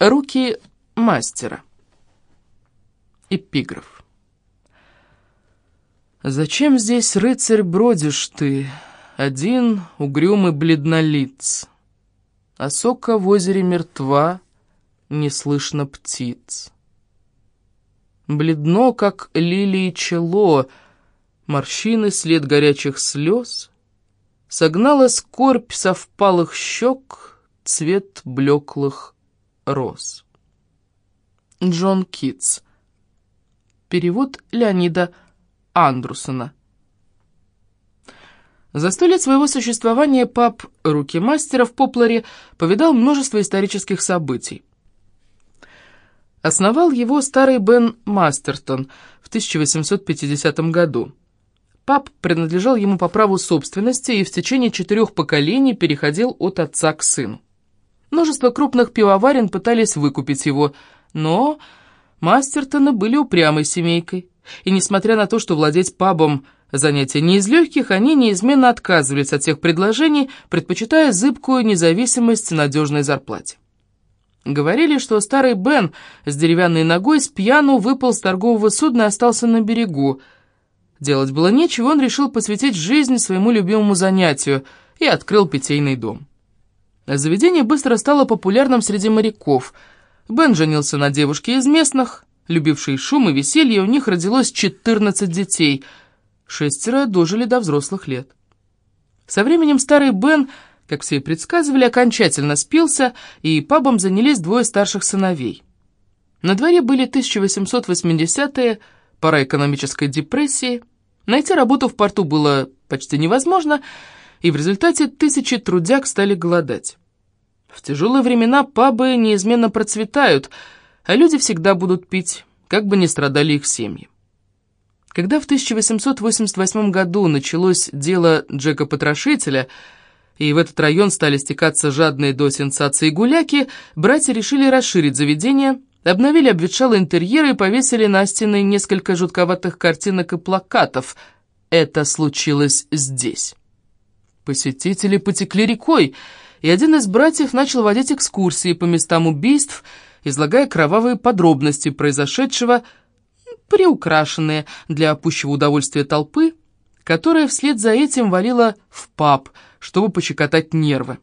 Руки мастера. Эпиграф. «Зачем здесь, рыцарь, бродишь ты, один угрюмый бледнолиц? Осока в озере мертва, не слышно птиц. Бледно, как лилии чело, морщины след горячих слез, Согнала скорбь со впалых щек цвет блеклых роз. Джон Китс. Перевод Леонида Андрусона. За сто лет своего существования пап «Руки мастера» в Попларе повидал множество исторических событий. Основал его старый Бен Мастертон в 1850 году. Пап принадлежал ему по праву собственности и в течение четырех поколений переходил от отца к сыну. Множество крупных пивоварен пытались выкупить его, но Мастертоны были упрямой семейкой. И несмотря на то, что владеть пабом – занятие не из легких, они неизменно отказывались от тех предложений, предпочитая зыбкую независимость надежной зарплате. Говорили, что старый Бен с деревянной ногой с пьяну выпал с торгового судна и остался на берегу. Делать было нечего, он решил посвятить жизнь своему любимому занятию и открыл питейный дом. Заведение быстро стало популярным среди моряков. Бен женился на девушке из местных, любившей шум и веселье, у них родилось 14 детей. Шестеро дожили до взрослых лет. Со временем старый Бен, как все и предсказывали, окончательно спился, и пабом занялись двое старших сыновей. На дворе были 1880-е, пора экономической депрессии. Найти работу в порту было почти невозможно, и в результате тысячи трудяг стали голодать. В тяжелые времена пабы неизменно процветают, а люди всегда будут пить, как бы ни страдали их семьи. Когда в 1888 году началось дело Джека Потрошителя, и в этот район стали стекаться жадные до сенсации гуляки, братья решили расширить заведение, обновили обветшалые интерьеры и повесили на стены несколько жутковатых картинок и плакатов. Это случилось здесь. Посетители потекли рекой, и один из братьев начал водить экскурсии по местам убийств, излагая кровавые подробности произошедшего, приукрашенные для пущего удовольствия толпы, которая вслед за этим валила в паб, чтобы пощекотать нервы.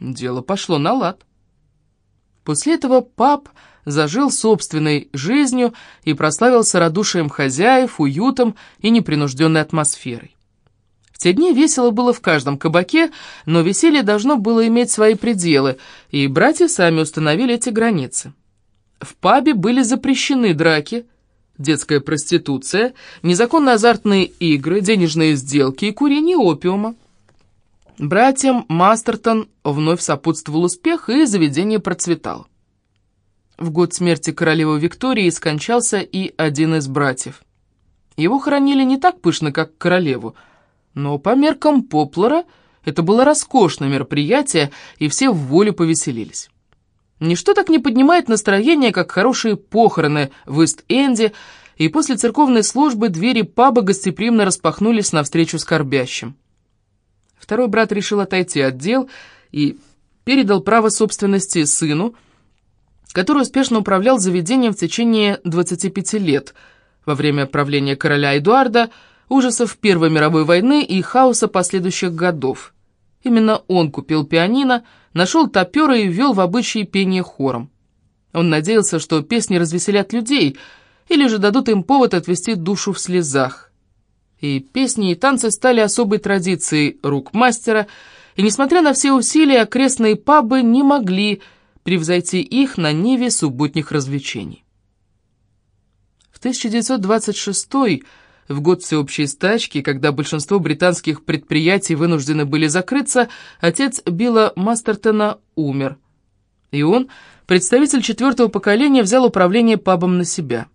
Дело пошло на лад. После этого паб зажил собственной жизнью и прославился радушием хозяев, уютом и непринужденной атмосферой те дни весело было в каждом кабаке, но веселье должно было иметь свои пределы, и братья сами установили эти границы. В пабе были запрещены драки, детская проституция, незаконно азартные игры, денежные сделки и курение опиума. Братьям Мастертон вновь сопутствовал успех, и заведение процветало. В год смерти королевы Виктории скончался и один из братьев. Его хоронили не так пышно, как королеву – но по меркам Поплара это было роскошное мероприятие, и все в волю повеселились. Ничто так не поднимает настроение, как хорошие похороны в Ист-Энде, и после церковной службы двери паба гостеприимно распахнулись навстречу скорбящим. Второй брат решил отойти от дел и передал право собственности сыну, который успешно управлял заведением в течение 25 лет. Во время правления короля Эдуарда – ужасов Первой мировой войны и хаоса последующих годов. Именно он купил пианино, нашел топера и ввел в обычай пение хором. Он надеялся, что песни развеселят людей, или же дадут им повод отвести душу в слезах. И песни и танцы стали особой традицией рук мастера, и, несмотря на все усилия, окрестные пабы не могли превзойти их на ниве субботних развлечений. В 1926 в год всеобщей стачки, когда большинство британских предприятий вынуждены были закрыться, отец Билла Мастертона умер. И он, представитель четвертого поколения, взял управление пабом на себя.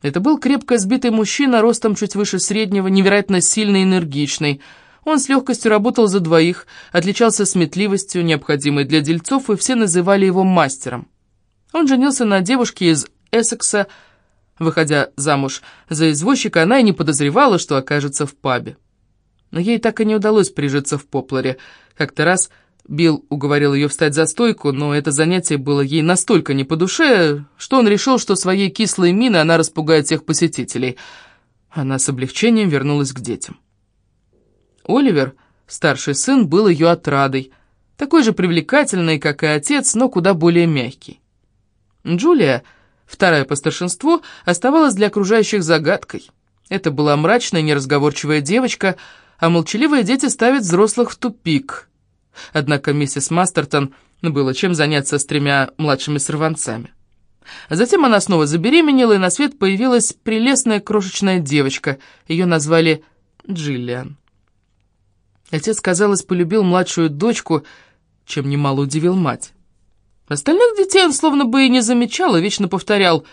Это был крепко сбитый мужчина, ростом чуть выше среднего, невероятно сильный и энергичный. Он с легкостью работал за двоих, отличался сметливостью, необходимой для дельцов, и все называли его мастером. Он женился на девушке из Эссекса, Выходя замуж за извозчика, она и не подозревала, что окажется в пабе. Но ей так и не удалось прижиться в Попларе. Как-то раз Билл уговорил ее встать за стойку, но это занятие было ей настолько не по душе, что он решил, что своей кислой миной она распугает всех посетителей. Она с облегчением вернулась к детям. Оливер, старший сын, был ее отрадой, такой же привлекательный, как и отец, но куда более мягкий. Джулия, вторая по старшинству, оставалась для окружающих загадкой. Это была мрачная, неразговорчивая девочка, а молчаливые дети ставят взрослых в тупик. Однако миссис Мастертон было чем заняться с тремя младшими сорванцами. Затем она снова забеременела, и на свет появилась прелестная крошечная девочка. Ее назвали Джиллиан. Отец, казалось, полюбил младшую дочку, чем немало удивил мать. Остальных детей он словно бы и не замечал, и вечно повторял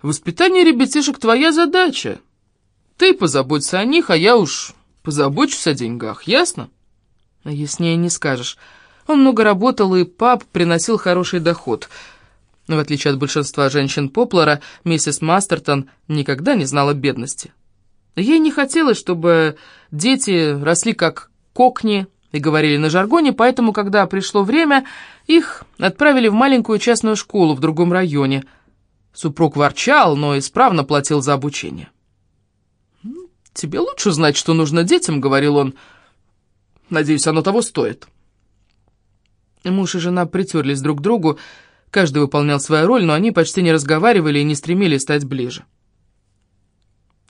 «Воспитание ребятишек — твоя задача. Ты позаботься о них, а я уж позабочусь о деньгах, ясно?» а Яснее не скажешь. Он много работал, и пап приносил хороший доход. Но в отличие от большинства женщин Поплара, миссис Мастертон никогда не знала бедности. Ей не хотелось, чтобы дети росли как кокни, и говорили на жаргоне, поэтому, когда пришло время, их отправили в маленькую частную школу в другом районе. Супруг ворчал, но исправно платил за обучение. «Тебе лучше знать, что нужно детям», — говорил он. «Надеюсь, оно того стоит». Муж и жена притерлись друг к другу, каждый выполнял свою роль, но они почти не разговаривали и не стремились стать ближе.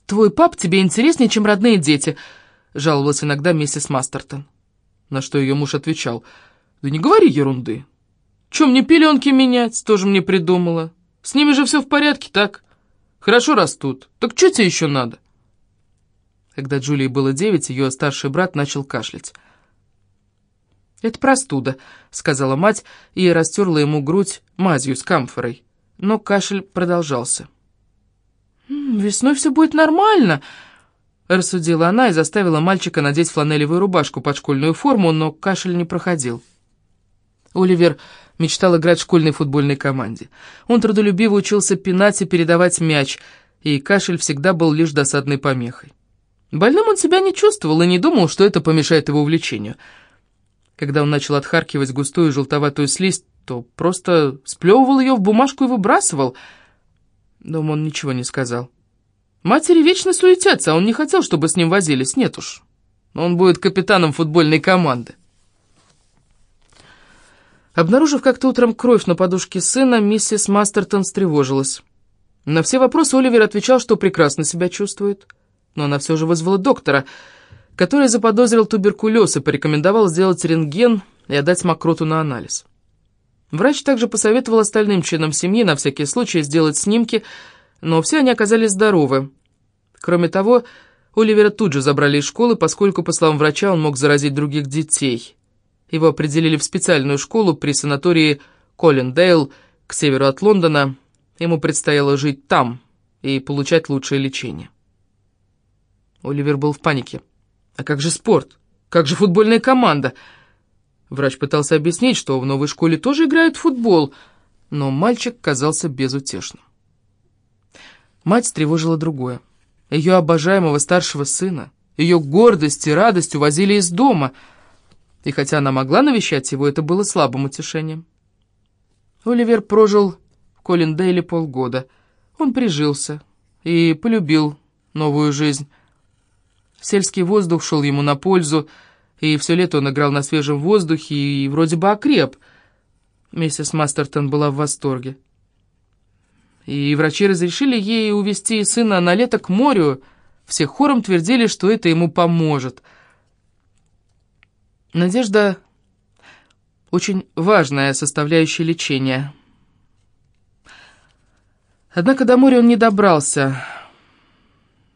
«Твой пап тебе интереснее, чем родные дети», — жаловалась иногда миссис Мастертон. На что ее муж отвечал, «Да не говори ерунды. Чем мне пеленки менять, тоже мне придумала. С ними же все в порядке, так? Хорошо растут. Так что тебе еще надо?» Когда Джулии было девять, ее старший брат начал кашлять. «Это простуда», — сказала мать и растерла ему грудь мазью с камфорой. Но кашель продолжался. «Весной все будет нормально», Рассудила она и заставила мальчика надеть фланелевую рубашку под школьную форму, но кашель не проходил. Оливер мечтал играть в школьной футбольной команде. Он трудолюбиво учился пинать и передавать мяч, и кашель всегда был лишь досадной помехой. Больным он себя не чувствовал и не думал, что это помешает его увлечению. Когда он начал отхаркивать густую желтоватую слизь, то просто сплевывал ее в бумажку и выбрасывал. Дома он ничего не сказал. Матери вечно суетятся, а он не хотел, чтобы с ним возились, нет уж. Он будет капитаном футбольной команды. Обнаружив как-то утром кровь на подушке сына, миссис Мастертон встревожилась. На все вопросы Оливер отвечал, что прекрасно себя чувствует. Но она все же вызвала доктора, который заподозрил туберкулез и порекомендовал сделать рентген и отдать мокроту на анализ. Врач также посоветовал остальным членам семьи на всякий случай сделать снимки, но все они оказались здоровы. Кроме того, Оливера тут же забрали из школы, поскольку, по словам врача, он мог заразить других детей. Его определили в специальную школу при санатории Коллиндейл к северу от Лондона. Ему предстояло жить там и получать лучшее лечение. Оливер был в панике. «А как же спорт? Как же футбольная команда?» Врач пытался объяснить, что в новой школе тоже играют в футбол, но мальчик казался безутешным. Мать тревожила другое. Ее обожаемого старшего сына, ее гордость и радость увозили из дома, и хотя она могла навещать его, это было слабым утешением. Оливер прожил в Коллиндейле полгода. Он прижился и полюбил новую жизнь. Сельский воздух шел ему на пользу, и все лето он играл на свежем воздухе и вроде бы окреп. Миссис Мастертон была в восторге и врачи разрешили ей увезти сына на лето к морю. Все хором твердили, что это ему поможет. Надежда — очень важная составляющая лечения. Однако до моря он не добрался.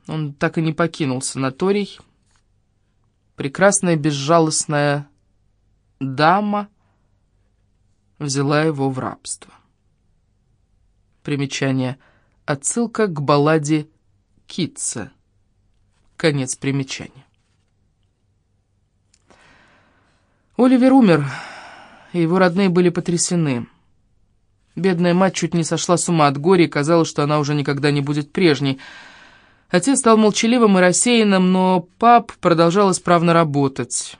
Он так и не покинул санаторий. Прекрасная безжалостная дама взяла его в рабство. Примечание. Отсылка к балладе Китса. Конец примечания. Оливер умер, и его родные были потрясены. Бедная мать чуть не сошла с ума от горя и казалось, что она уже никогда не будет прежней. Отец стал молчаливым и рассеянным, но пап продолжал исправно работать.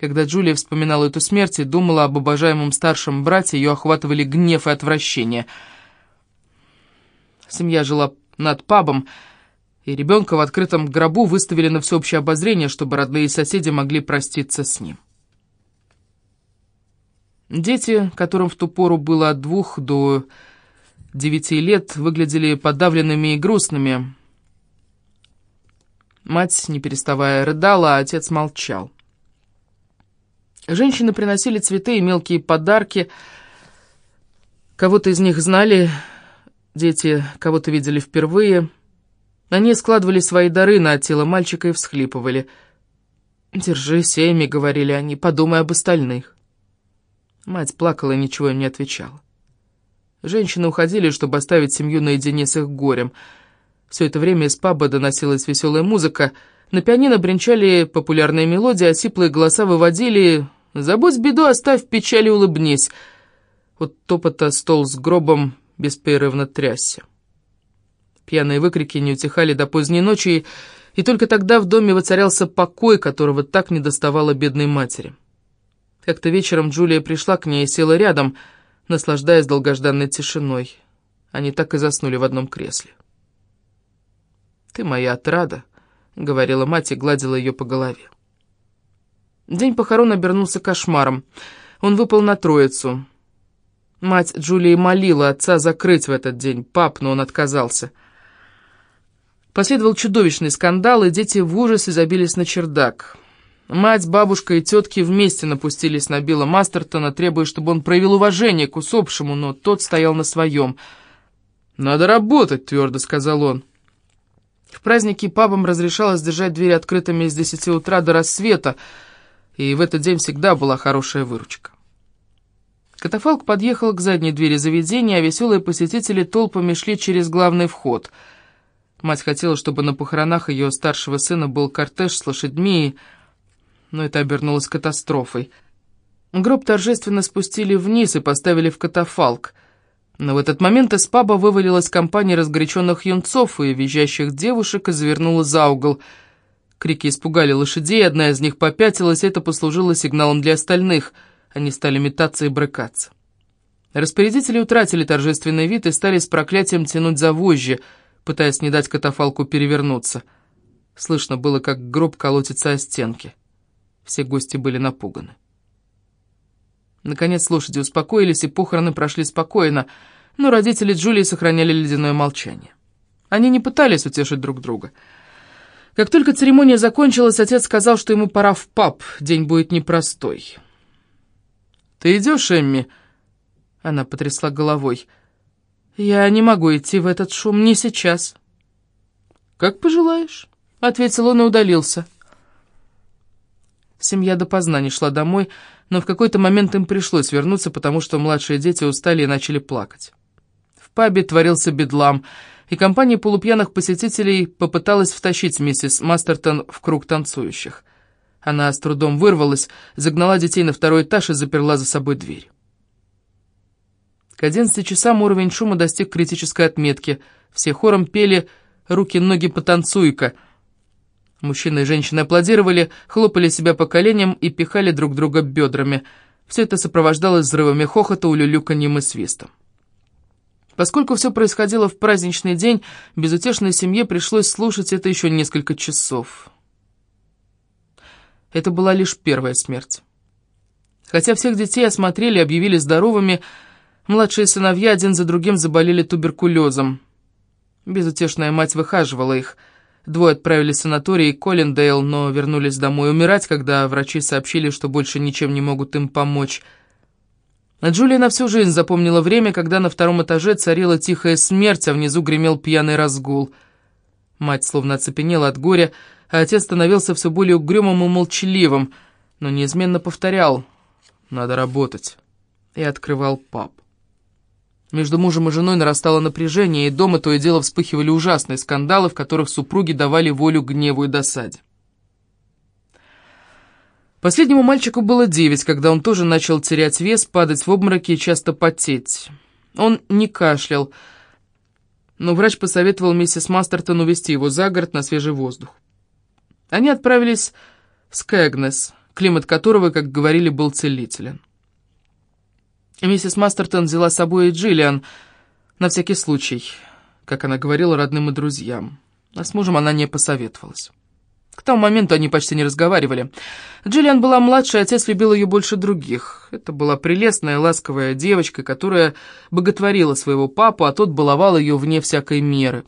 Когда Джулия вспоминала эту смерть и думала об обожаемом старшем брате, ее охватывали гнев и отвращение. Семья жила над пабом, и ребенка в открытом гробу выставили на всеобщее обозрение, чтобы родные и соседи могли проститься с ним. Дети, которым в ту пору было от двух до девяти лет, выглядели подавленными и грустными. Мать, не переставая, рыдала, а отец молчал. Женщины приносили цветы и мелкие подарки. Кого-то из них знали, дети кого-то видели впервые — они складывали свои дары на тело мальчика и всхлипывали. «Держись, Эми», — говорили они, — «подумай об остальных». Мать плакала и ничего им не отвечала. Женщины уходили, чтобы оставить семью наедине с их горем. Все это время из паба доносилась веселая музыка, на пианино бренчали популярные мелодии, а сиплые голоса выводили «Забудь беду, оставь печаль и улыбнись». Вот топота стол с гробом беспрерывно трясся. Пьяные выкрики не утихали до поздней ночи, и только тогда в доме воцарялся покой, которого так недоставало бедной матери. Как-то вечером Джулия пришла к ней и села рядом, наслаждаясь долгожданной тишиной. Они так и заснули в одном кресле. «Ты моя отрада», — говорила мать и гладила ее по голове. День похорон обернулся кошмаром. Он выпал на троицу. Мать Джулии молила отца закрыть в этот день пап, но он отказался — Последовал чудовищный скандал, и дети в ужасе забились на чердак. Мать, бабушка и тетки вместе напустились на Билла Мастертона, требуя, чтобы он проявил уважение к усопшему, но тот стоял на своем. «Надо работать», — твердо сказал он. В праздники пабам разрешалось держать двери открытыми с десяти утра до рассвета, и в этот день всегда была хорошая выручка. Катафалк подъехал к задней двери заведения, а веселые посетители толпами шли через главный вход — Мать хотела, чтобы на похоронах ее старшего сына был кортеж с лошадьми, но это обернулось катастрофой. Гроб торжественно спустили вниз и поставили в катафалк. Но в этот момент из паба вывалилась компания разгоряченных юнцов и визжащих девушек и завернула за угол. Крики испугали лошадей, одна из них попятилась, это послужило сигналом для остальных. Они стали метаться и брыкаться. Распорядители утратили торжественный вид и стали с проклятием тянуть за вожжи — пытаясь не дать катафалку перевернуться. Слышно было, как гроб колотится о стенки. Все гости были напуганы. Наконец лошади успокоились, и похороны прошли спокойно, но родители Джулии сохраняли ледяное молчание. Они не пытались утешить друг друга. Как только церемония закончилась, отец сказал, что ему пора в паб, день будет непростой. «Ты идешь, Эмми?» Она потрясла головой. «Я не могу идти в этот шум, не сейчас». «Как пожелаешь», — ответил он и удалился. Семья допоздна не шла домой, но в какой-то момент им пришлось вернуться, потому что младшие дети устали и начали плакать. В пабе творился бедлам, и компания полупьяных посетителей попыталась втащить миссис Мастертон в круг танцующих. Она с трудом вырвалась, загнала детей на второй этаж и заперла за собой дверь. К 11 часам уровень шума достиг критической отметки. Все хором пели «Руки-ноги потанцуй-ка». Мужчины и женщины аплодировали, хлопали себя по коленям и пихали друг друга бедрами. Все это сопровождалось взрывами хохота, улюлюканьем и свистом. Поскольку все происходило в праздничный день, безутешной семье пришлось слушать это еще несколько часов. Это была лишь первая смерть. Хотя всех детей осмотрели и объявили здоровыми, Младшие сыновья один за другим заболели туберкулезом. Безутешная мать выхаживала их. Двое отправились в санаторий Коллиндейл, но вернулись домой умирать, когда врачи сообщили, что больше ничем не могут им помочь. А Джулия на всю жизнь запомнила время, когда на втором этаже царила тихая смерть, а внизу гремел пьяный разгул. Мать словно оцепенела от горя, а отец становился все более угрюмым и молчаливым, но неизменно повторял «надо работать» и открывал пап. Между мужем и женой нарастало напряжение, и дома то и дело вспыхивали ужасные скандалы, в которых супруги давали волю гневу и досаде. Последнему мальчику было девять, когда он тоже начал терять вес, падать в обмороки и часто потеть. Он не кашлял, но врач посоветовал миссис Мастертон увезти его за город на свежий воздух. Они отправились в Скэгнес, климат которого, как говорили, был целителен. Миссис Мастертон взяла с собой и Джиллиан, на всякий случай, как она говорила родным и друзьям. А с мужем она не посоветовалась. К тому моменту они почти не разговаривали. Джиллиан была младше, отец любил ее больше других. Это была прелестная, ласковая девочка, которая боготворила своего папу, а тот баловал ее вне всякой меры.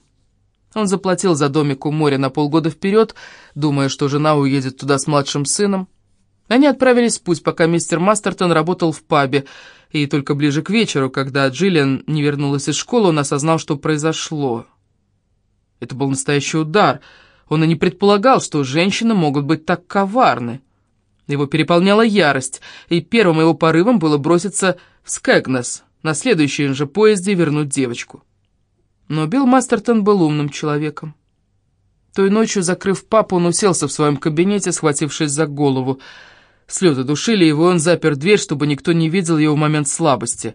Он заплатил за домик у моря на полгода вперед, думая, что жена уедет туда с младшим сыном. Они отправились в путь, пока мистер Мастертон работал в пабе, и только ближе к вечеру, когда Джиллиан не вернулась из школы, он осознал, что произошло. Это был настоящий удар — он и не предполагал, что женщины могут быть так коварны. Его переполняла ярость, и первым его порывом было броситься в Скэгнес, на следующем же поезде вернуть девочку. Но Билл Мастертон был умным человеком. Той ночью, закрыв папу, он уселся в своем кабинете, схватившись за голову. Слезы душили его, он запер дверь, чтобы никто не видел его в момент слабости.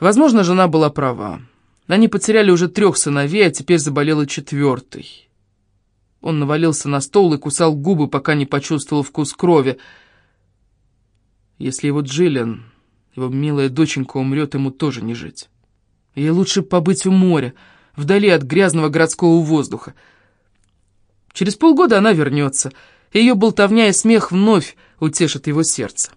Возможно, жена была права. Они потеряли уже трех сыновей, а теперь заболела четвертый. Он навалился на стол и кусал губы, пока не почувствовал вкус крови. Если его Джиллиан, его милая доченька, умрет, ему тоже не жить. Ей лучше побыть у моря, вдали от грязного городского воздуха. Через полгода она вернется, и ее болтовня и смех вновь утешат его сердце.